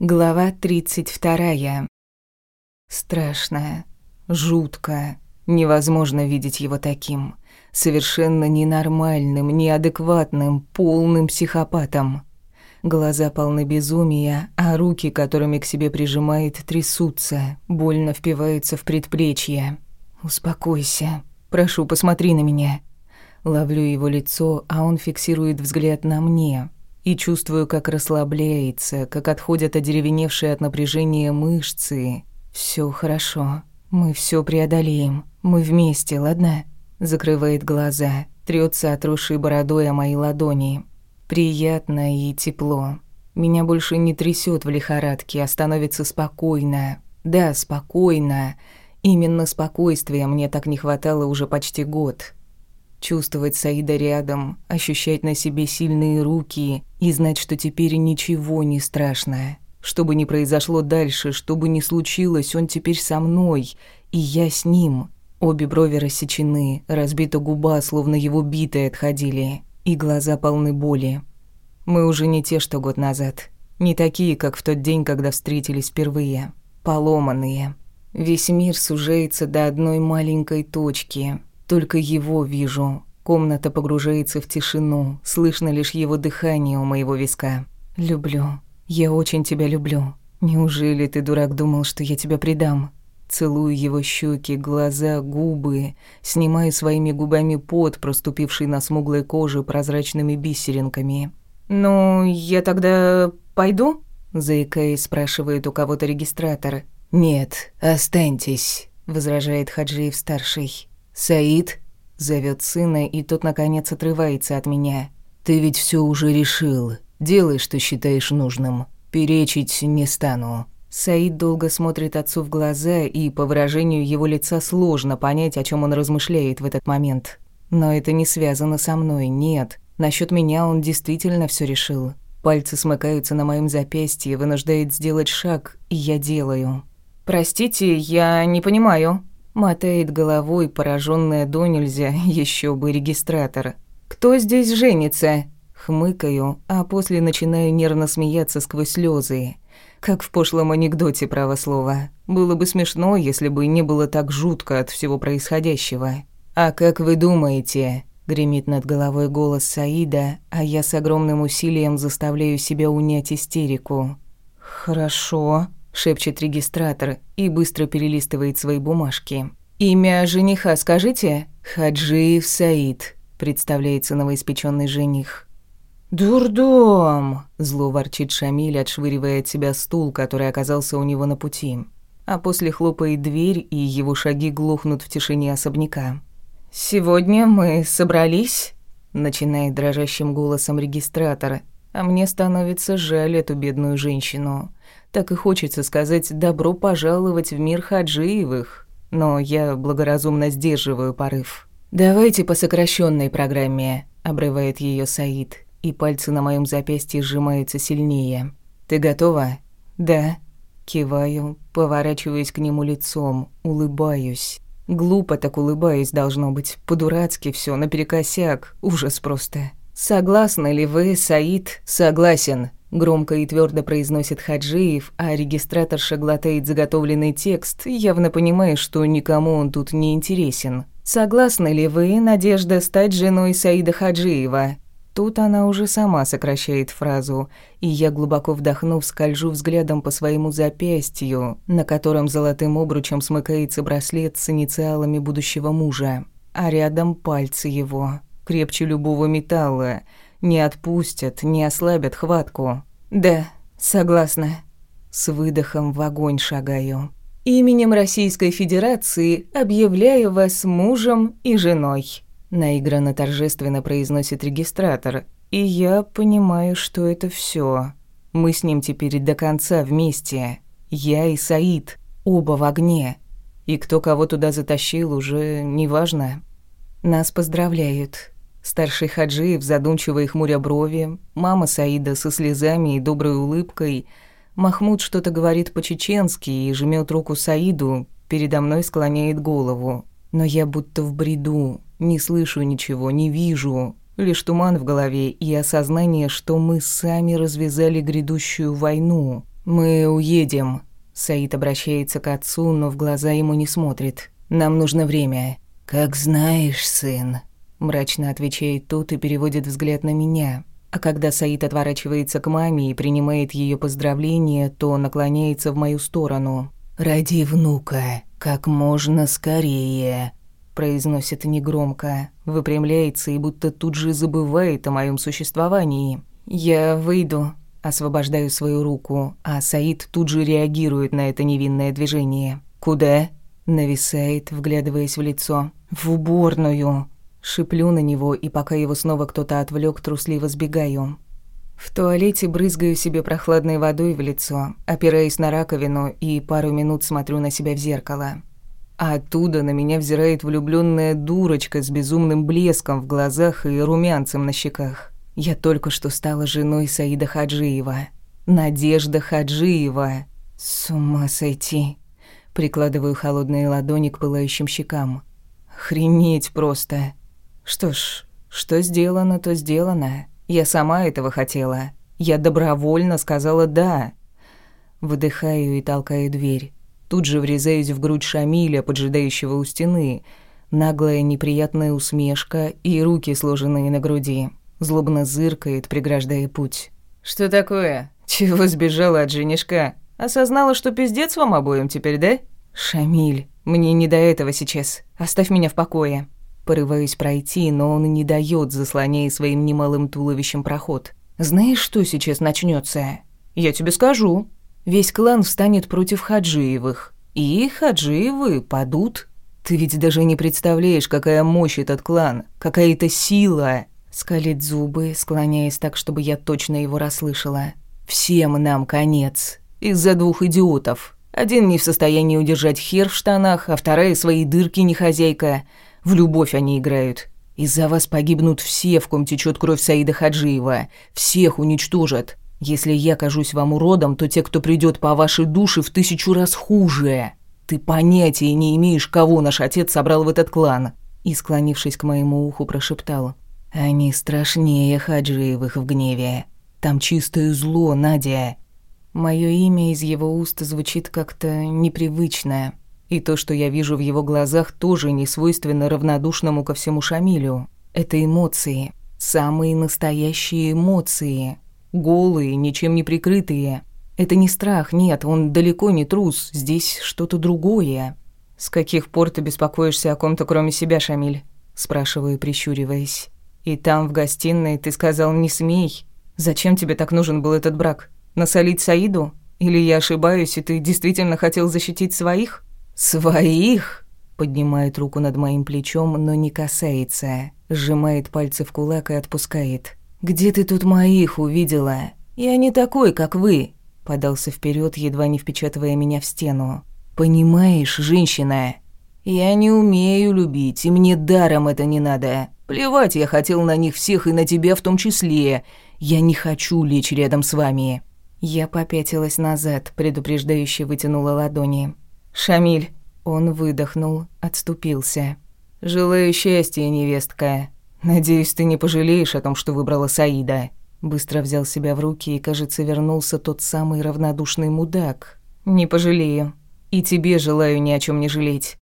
Глава 32. Страшно, жутко, невозможно видеть его таким. Совершенно ненормальным, неадекватным, полным психопатом. Глаза полны безумия, а руки, которыми к себе прижимает, трясутся, больно впиваются в предплечье. «Успокойся. Прошу, посмотри на меня». Ловлю его лицо, а он фиксирует взгляд на мне, и чувствую, как расслабляется, как отходят одеревеневшие от напряжения мышцы. Все хорошо. Мы все преодолеем. Мы вместе, ладно? Закрывает глаза, трется отросшей бородой о мои ладони. Приятно и тепло. Меня больше не трясет в лихорадке, а становится спокойно. Да, спокойно. Именно спокойствия мне так не хватало уже почти год. Чувствовать Саида рядом, ощущать на себе сильные руки и знать, что теперь ничего не страшно. Что бы ни произошло дальше, что бы ни случилось, он теперь со мной, и я с ним. Обе брови рассечены, разбита губа, словно его битые отходили, и глаза полны боли. Мы уже не те, что год назад. Не такие, как в тот день, когда встретились впервые. Поломанные. Весь мир сужается до одной маленькой точки, только его вижу. Комната погружается в тишину, слышно лишь его дыхание у моего виска. «Люблю. Я очень тебя люблю. Неужели ты, дурак, думал, что я тебя предам?» Целую его щеки, глаза, губы, снимаю своими губами пот, проступивший на смуглой коже прозрачными бисеринками. «Ну, я тогда пойду?» заикаясь, спрашивает у кого-то регистратор. «Нет, останьтесь», — возражает Хаджиев-старший. «Саид?» — зовет сына, и тот, наконец, отрывается от меня. «Ты ведь все уже решил. Делай, что считаешь нужным. Перечить не стану». Саид долго смотрит отцу в глаза, и по выражению его лица сложно понять, о чем он размышляет в этот момент. Но это не связано со мной, нет. Насчет меня он действительно все решил. Пальцы смыкаются на моем запястье, вынуждает сделать шаг, и я делаю. «Простите, я не понимаю», Мотает головой, пораженная до нельзя, еще бы регистратор. «Кто здесь женится?» Хмыкаю, а после начинаю нервно смеяться сквозь слезы. Как в пошлом анекдоте, право слова. Было бы смешно, если бы не было так жутко от всего происходящего. «А как вы думаете?» Гремит над головой голос Саида, а я с огромным усилием заставляю себя унять истерику. «Хорошо», шепчет регистратор и быстро перелистывает свои бумажки. «Имя жениха скажите?» «Хаджиев Саид», — представляется новоиспеченный жених. «Дурдом!» — зло ворчит Шамиль, отшвыривая от себя стул, который оказался у него на пути. А после хлопает дверь, и его шаги глохнут в тишине особняка. «Сегодня мы собрались?» — начинает дрожащим голосом регистратор, а мне становится жаль эту бедную женщину. Так и хочется сказать «добро пожаловать в мир Хаджиевых», но я благоразумно сдерживаю порыв. «Давайте по сокращенной программе», — обрывает ее Саид, и пальцы на моем запястье сжимаются сильнее. «Ты готова?» «Да». Киваю, поворачиваюсь к нему лицом, улыбаюсь. Глупо так улыбаюсь, должно быть. По-дурацки все, наперекосяк. Ужас просто. «Согласны ли вы, Саид?» «Согласен», — громко и твердо произносит Хаджиев, а регистраторша глотает заготовленный текст, явно понимая, что никому он тут не интересен. «Согласны ли вы, Надежда, стать женой Саида Хаджиева?» Тут она уже сама сокращает фразу, и я, глубоко вдохнув, скольжу взглядом по своему запястью, на котором золотым обручем смыкается браслет с инициалами будущего мужа, а рядом пальцы его крепче любого металла, не отпустят, не ослабят хватку. Да, согласна. С выдохом в огонь шагаю. Именем Российской Федерации объявляю вас мужем и женой. Наигранно торжественно произносит регистратор, и я понимаю, что это все. Мы с ним теперь до конца вместе. Я и Саид, оба в огне. И кто кого туда затащил, уже неважно. Нас поздравляют. Старший Хаджиев, задумчиво и хмуря брови, мама Саида со слезами и доброй улыбкой. Махмуд что-то говорит по-чеченски и жмет руку Саиду, передо мной склоняет голову. Но я будто в бреду, не слышу ничего, не вижу. Лишь туман в голове и осознание, что мы сами развязали грядущую войну. «Мы уедем». Саид обращается к отцу, но в глаза ему не смотрит. «Нам нужно время». «Как знаешь, сын», – мрачно отвечает тот и переводит взгляд на меня. А когда Саид отворачивается к маме и принимает ее поздравления, то наклоняется в мою сторону. «Ради внука, как можно скорее», – произносит негромко, выпрямляется и будто тут же забывает о моем существовании. «Я выйду», освобождаю свою руку, а Саид тут же реагирует на это невинное движение. «Куда?» – нависает, вглядываясь в лицо. «В уборную», Шиплю на него, и пока его снова кто-то отвлек, трусливо сбегаю. В туалете брызгаю себе прохладной водой в лицо, опираясь на раковину и пару минут смотрю на себя в зеркало. А оттуда на меня взирает влюбленная дурочка с безумным блеском в глазах и румянцем на щеках. Я только что стала женой Саида Хаджиева. Надежда Хаджиева. С ума сойти. Прикладываю холодные ладони к пылающим щекам. Хренеть просто. Что ж, что сделано, то сделано. Я сама этого хотела. Я добровольно сказала «да». Выдыхаю и толкаю дверь. Тут же врезаюсь в грудь Шамиля, поджидающего у стены. Наглая неприятная усмешка и руки, сложенные на груди. Злобно зыркает, преграждая путь. «Что такое? Чего сбежала от женишка? Осознала, что пиздец вам обоим теперь, да?» «Шамиль, мне не до этого сейчас. Оставь меня в покое». Порываюсь пройти, но он не дает, заслоняя своим немалым туловищем проход. «Знаешь, что сейчас начнется? Я тебе скажу. Весь клан встанет против Хаджиевых. И Хаджиевы падут. Ты ведь даже не представляешь, какая мощь этот клан, какая-то сила!» Скалит зубы, склоняясь так, чтобы я точно его расслышала. «Всем нам конец. Из-за двух идиотов. Один не в состоянии удержать хер в штанах, а вторая свои дырки не хозяйка». В любовь они играют. Из-за вас погибнут все, в ком течет кровь Саида Хаджиева. Всех уничтожат. Если я кажусь вам уродом, то те, кто придет по вашей душе, в тысячу раз хуже. Ты понятия не имеешь, кого наш отец собрал в этот клан». И, склонившись к моему уху, прошептал. «Они страшнее Хаджиевых в гневе. Там чистое зло, Надя». Мое имя из его уст звучит как-то непривычно. И то, что я вижу в его глазах, тоже не свойственно равнодушному ко всему Шамилю. Это эмоции. Самые настоящие эмоции. Голые, ничем не прикрытые. Это не страх, нет, он далеко не трус. Здесь что-то другое. «С каких пор ты беспокоишься о ком-то, кроме себя, Шамиль?» Спрашиваю, прищуриваясь. «И там, в гостиной, ты сказал «не смей». Зачем тебе так нужен был этот брак? Насолить Саиду? Или я ошибаюсь, и ты действительно хотел защитить своих?» «Своих?» Поднимает руку над моим плечом, но не касается. Сжимает пальцы в кулак и отпускает. «Где ты тут моих увидела? Я не такой, как вы!» Подался вперед, едва не впечатывая меня в стену. «Понимаешь, женщина, я не умею любить, и мне даром это не надо. Плевать я хотел на них всех и на тебя в том числе. Я не хочу лечь рядом с вами». Я попятилась назад, предупреждающе вытянула ладони. «Шамиль». Он выдохнул, отступился. «Желаю счастья, невестка. Надеюсь, ты не пожалеешь о том, что выбрала Саида». Быстро взял себя в руки и, кажется, вернулся тот самый равнодушный мудак. «Не пожалею. И тебе желаю ни о чем не жалеть.